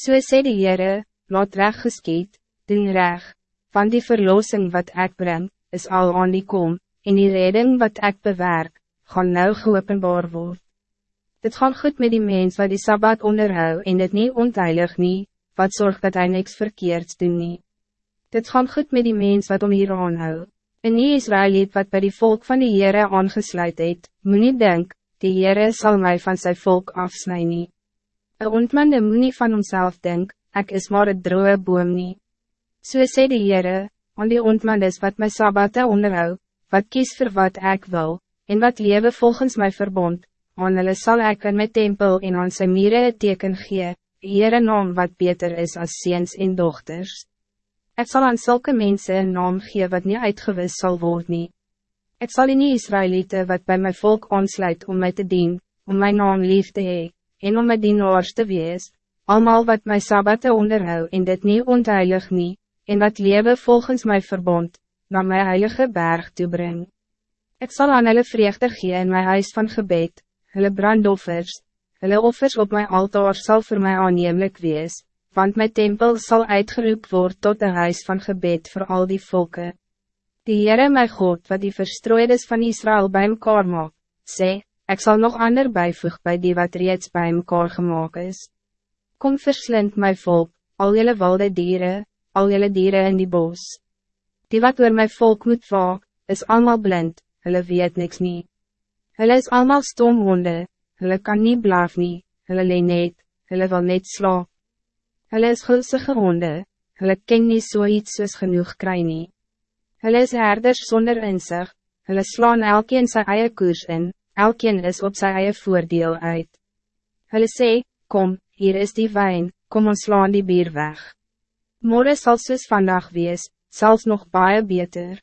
So sê die Heere, laat reg geskiet, doen reg, van die verlossing wat ik breng, is al aan die kom, en die redding wat ik bewerk, gaan nou geopenbaar word. Dit gaan goed met die mens wat die Sabbat onderhou en dit niet onteilig nie, wat zorgt dat hij niks verkeerds doen nie. Dit gaan goed met die mens wat om hier aanhou. En die Israëliet wat bij die volk van die Heere aangesluit het, moet niet denk, die Heere zal mij van zijn volk afsnijden. Een ontmande moet nie van homself denk, ik is maar het droge boom nie. So sê die Heere, aan die ontmandes wat my Sabbatte onderhou, wat kies voor wat ik wil, en wat lewe volgens mijn verbond, aan hulle sal ek in my tempel en aan sy mire een teken gee, Heere naam wat beter is als seens en dochters. Ik zal aan zulke mensen een naam gee wat niet uitgewis zal worden. Ik zal in die Israëlieten wat bij mijn volk aansluit om mij te dienen, om mijn naam lief te hee, en om my dienaars te wees, allemaal wat mijn sabbatte onderhou en dit niet ontheilig nie, en wat lewe volgens mijn verbond, naar mijn heilige berg toe bring. Ik zal aan hulle vreugde gee in mijn huis van gebed, hulle brandoffers, hulle offers op mijn altaar zal voor mij aannemelijk wees, want mijn tempel zal uitgeroep worden tot een huis van gebed voor al die volken. Die Heere my God, wat die verstrooides van Israël bij mekaar maak, sê, ik zal nog ander bijvoeg bij die wat reeds bij mekaar gemaakt is. Kom verslind my volk, al jelle wilde dieren, al jelle dieren in die bos. Die wat oor my volk moet waak, is allemaal blind, hulle weet niks niet. Hulle is allemaal stomhonde, hulle kan niet blaaf nie, hulle leen net, hulle wil net slaap. Hulle is gulsige honde, hulle ken nie so iets soos genoeg kry nie. Hulle is herders zonder inzicht, hulle slaan elkeen sy eie koers in, elkeen is op sy eie voordeel uit. Hulle sê, kom, hier is die wijn, kom ons slaan die bier weg. Morgen zal soos vandag wees, zelfs nog baie beter.